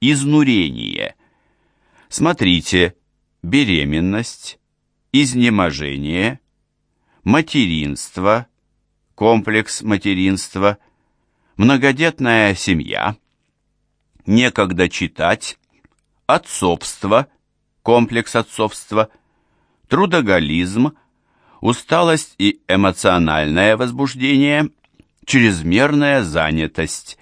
изнурение. Смотрите, беременность, изнеможение, материнство, комплекс материнства, многодетная семья, некогда читать, отцовство, комплекс отцовства, трудоголизм, усталость и эмоциональное возбуждение, чрезмерная занятость,